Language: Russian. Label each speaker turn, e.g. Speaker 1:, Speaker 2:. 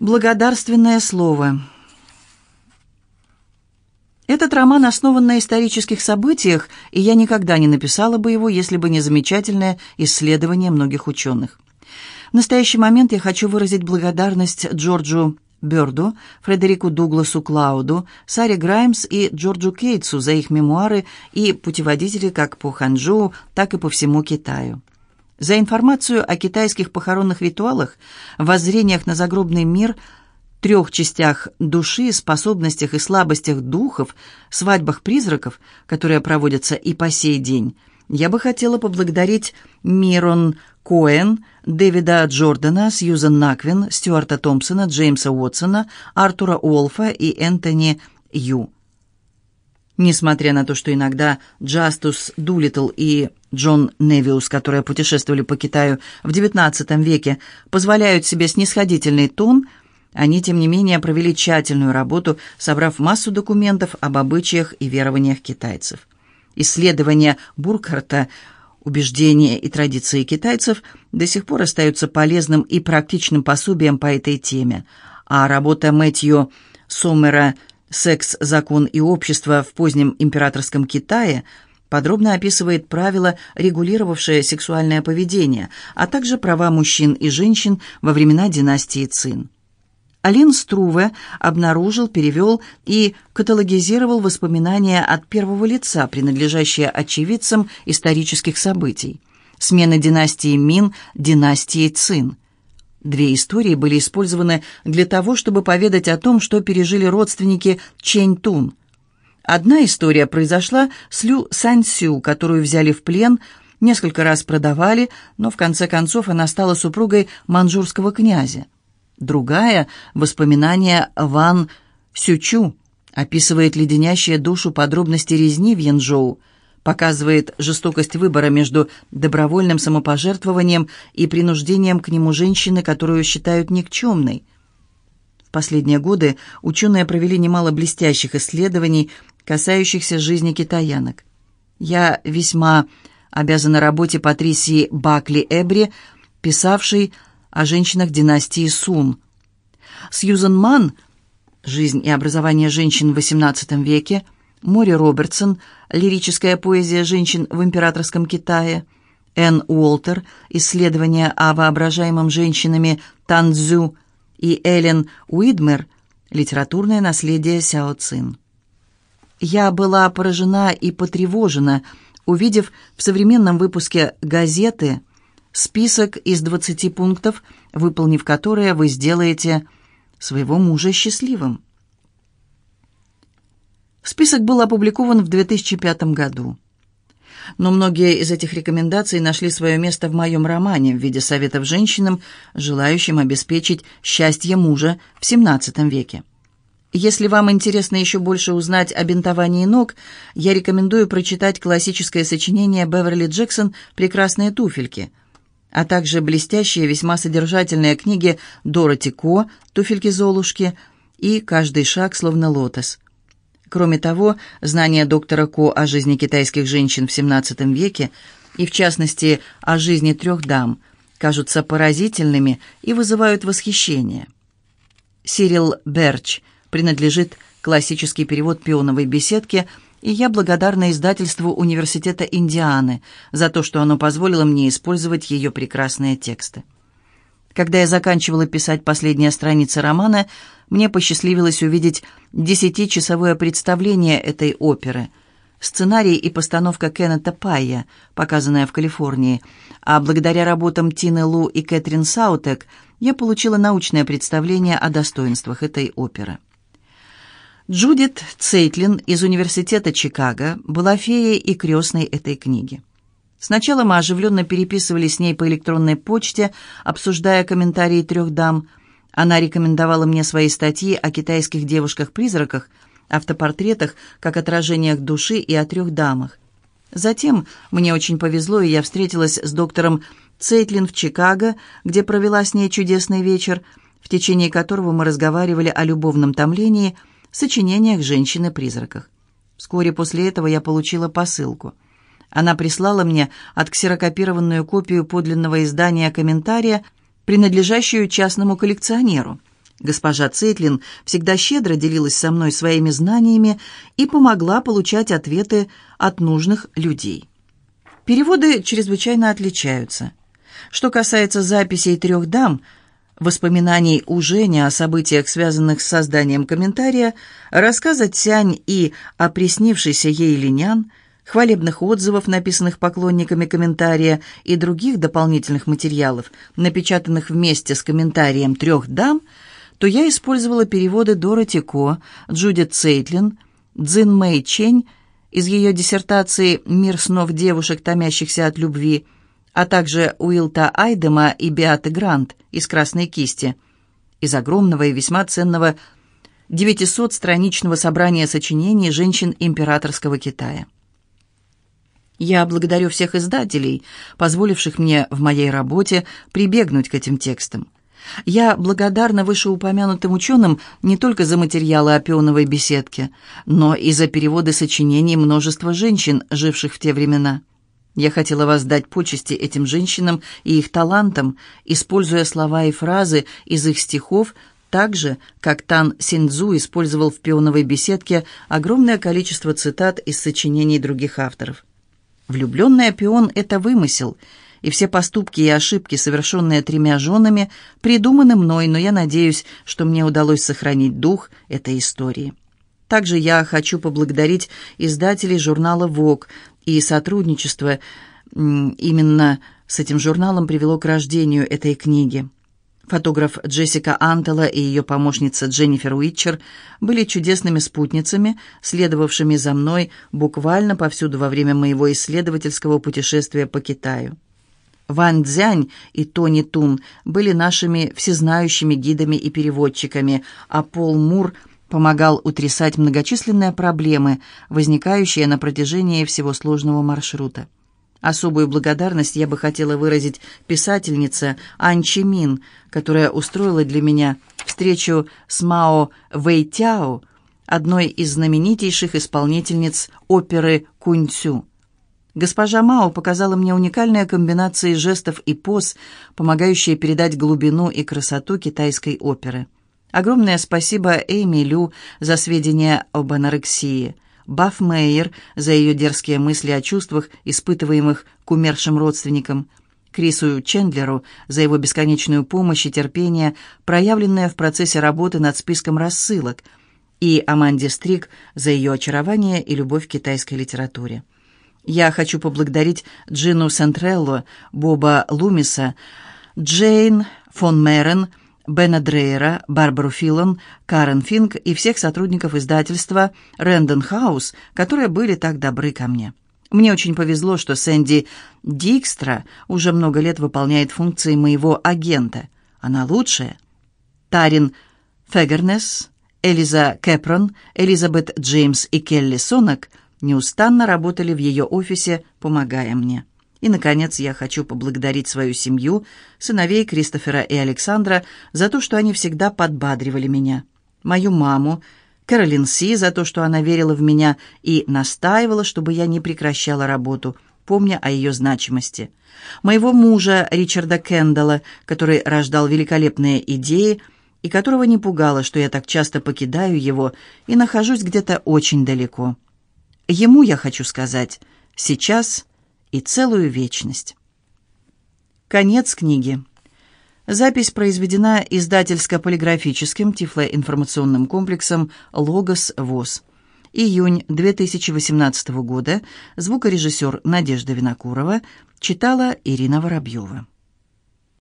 Speaker 1: Благодарственное слово. Этот роман основан на исторических событиях, и я никогда не написала бы его, если бы не замечательное исследование многих ученых. В настоящий момент я хочу выразить благодарность Джорджу Бёрду, Фредерику Дугласу Клауду, Саре Граймс и Джорджу Кейтсу за их мемуары и путеводители как по Ханчжоу, так и по всему Китаю. За информацию о китайских похоронных ритуалах, воззрениях на загробный мир, трех частях души, способностях и слабостях духов, свадьбах призраков, которые проводятся и по сей день, я бы хотела поблагодарить Мирон Коэн, Дэвида Джордана, Сьюзан Наквин, Стюарта Томпсона, Джеймса Уотсона, Артура Уолфа и Энтони Ю. Несмотря на то, что иногда Джастус Дулитл и Джон Невиус, которые путешествовали по Китаю в XIX веке, позволяют себе снисходительный тон, они, тем не менее, провели тщательную работу, собрав массу документов об обычаях и верованиях китайцев. Исследования Буркharта убеждения и традиции китайцев до сих пор остаются полезным и практичным пособием по этой теме, а работа Мэтью Сомера «Секс, закон и общество в позднем императорском Китае» подробно описывает правила, регулировавшие сексуальное поведение, а также права мужчин и женщин во времена династии Цин. Алин Струве обнаружил, перевел и каталогизировал воспоминания от первого лица, принадлежащие очевидцам исторических событий. Смена династии Мин династией Цин. Две истории были использованы для того, чтобы поведать о том, что пережили родственники Чэнь Тун. Одна история произошла с Лю Сяньсю, которую взяли в плен, несколько раз продавали, но в конце концов она стала супругой манчжурского князя. Другая — воспоминание Ван Сючу, описывает леденящие душу подробности резни в Янчжоу, показывает жестокость выбора между добровольным самопожертвованием и принуждением к нему женщины, которую считают никчемной. В последние годы ученые провели немало блестящих исследований, касающихся жизни китаянок. Я весьма обязана работе Патрисии Бакли Эбри, писавшей о женщинах династии Сун. Сьюзен Ман «Жизнь и образование женщин в XVIII веке», Мори Робертсон «Лирическая поэзия женщин в императорском Китае», Энн Уолтер «Исследования о воображаемом женщинами Танцзю» и Эллен Уидмер «Литературное наследие Сяо Цин». Я была поражена и потревожена, увидев в современном выпуске газеты список из 20 пунктов, выполнив которые вы сделаете своего мужа счастливым. Список был опубликован в 2005 году. Но многие из этих рекомендаций нашли свое место в моем романе в виде советов женщинам, желающим обеспечить счастье мужа в XVII веке. Если вам интересно еще больше узнать о бинтовании ног, я рекомендую прочитать классическое сочинение Беверли Джексон «Прекрасные туфельки», а также блестящие, весьма содержательные книги Дороти Ко «Туфельки-золушки» и «Каждый шаг, словно лотос». Кроме того, знания доктора Ко о жизни китайских женщин в XVII веке и, в частности, о жизни трех дам, кажутся поразительными и вызывают восхищение. Сирил Берч принадлежит классический перевод «Пионовой беседки», и я благодарна издательству Университета Индианы за то, что оно позволило мне использовать ее прекрасные тексты. Когда я заканчивала писать последние страницы романа, мне посчастливилось увидеть десятичасовое представление этой оперы. Сценарий и постановка Кеннета Пайя, показанная в Калифорнии, а благодаря работам Тины Лу и Кэтрин Саутек я получила научное представление о достоинствах этой оперы. Джудит Цейтлин из Университета Чикаго была феей и крестной этой книги. Сначала мы оживленно переписывались с ней по электронной почте, обсуждая комментарии трех дам. Она рекомендовала мне свои статьи о китайских девушках-призраках, автопортретах, как отражениях души и о трех дамах. Затем мне очень повезло, и я встретилась с доктором Цейтлин в Чикаго, где провела с ней чудесный вечер, в течение которого мы разговаривали о любовном томлении, сочинениях женщины-призраках. Вскоре после этого я получила посылку – она прислала мне отксерокопированную копию подлинного издания комментария, принадлежащую частному коллекционеру. Госпожа Цейтлин всегда щедро делилась со мной своими знаниями и помогла получать ответы от нужных людей. Переводы чрезвычайно отличаются. Что касается записей трех дам, воспоминаний у Жени о событиях, связанных с созданием комментария, рассказа Тянь и о приснившейся ей линян, хвалебных отзывов, написанных поклонниками комментария и других дополнительных материалов, напечатанных вместе с комментарием трех дам, то я использовала переводы Дороти Ко, Джудит Цейтлин, Цзин Мэй Чень из ее диссертации «Мир снов девушек, томящихся от любви», а также Уилта Айдема и Беаты Грант из «Красной кисти», из огромного и весьма ценного 900-страничного собрания сочинений женщин императорского Китая. Я благодарю всех издателей, позволивших мне в моей работе прибегнуть к этим текстам. Я благодарна вышеупомянутым ученым не только за материалы о пионовой беседке, но и за переводы сочинений множества женщин, живших в те времена. Я хотела воздать почести этим женщинам и их талантам, используя слова и фразы из их стихов, так же, как Тан Синдзу использовал в пионовой беседке огромное количество цитат из сочинений других авторов. Влюбленный Апион — это вымысел, и все поступки и ошибки, совершенные тремя женами, придуманы мной, но я надеюсь, что мне удалось сохранить дух этой истории. Также я хочу поблагодарить издателей журнала «Вог» и сотрудничество именно с этим журналом привело к рождению этой книги. Фотограф Джессика Антела и ее помощница Дженнифер Уитчер были чудесными спутницами, следовавшими за мной буквально повсюду во время моего исследовательского путешествия по Китаю. Ван Цзянь и Тони Тун были нашими всезнающими гидами и переводчиками, а Пол Мур помогал утрясать многочисленные проблемы, возникающие на протяжении всего сложного маршрута. Особую благодарность я бы хотела выразить писательнице Ань Чимин, которая устроила для меня встречу с Мао Вэйтяо, одной из знаменитейших исполнительниц оперы «Куньцю». Госпожа Мао показала мне уникальные комбинации жестов и поз, помогающие передать глубину и красоту китайской оперы. Огромное спасибо Эйми Лю за сведения об анорексии – Баф Мейер за ее дерзкие мысли о чувствах, испытываемых к умершим родственникам, Крису Чендлеру за его бесконечную помощь и терпение, проявленное в процессе работы над списком рассылок, и Аманде Стрик за ее очарование и любовь к китайской литературе. Я хочу поблагодарить Джину Сентрелло, Боба Лумиса, Джейн фон Мерен, Бена Дрейера, Барбару Филон, Карен Финк и всех сотрудников издательства «Рэндон Хаус», которые были так добры ко мне. Мне очень повезло, что Сэнди Дикстра уже много лет выполняет функции моего агента. Она лучшая. Тарин Фегернес, Элиза Кэпрон, Элизабет Джеймс и Келли Сонок неустанно работали в ее офисе, помогая мне. И, наконец, я хочу поблагодарить свою семью, сыновей Кристофера и Александра, за то, что они всегда подбадривали меня. Мою маму, Кэролин Си, за то, что она верила в меня и настаивала, чтобы я не прекращала работу, помня о ее значимости. Моего мужа Ричарда Кендалла, который рождал великолепные идеи, и которого не пугало, что я так часто покидаю его и нахожусь где-то очень далеко. Ему я хочу сказать «сейчас» и целую вечность. Конец книги. Запись произведена издательско-полиграфическим тифлоинформационным комплексом «Логос ВОЗ». Июнь 2018 года. Звукорежиссер Надежда Винокурова. Читала Ирина Воробьева.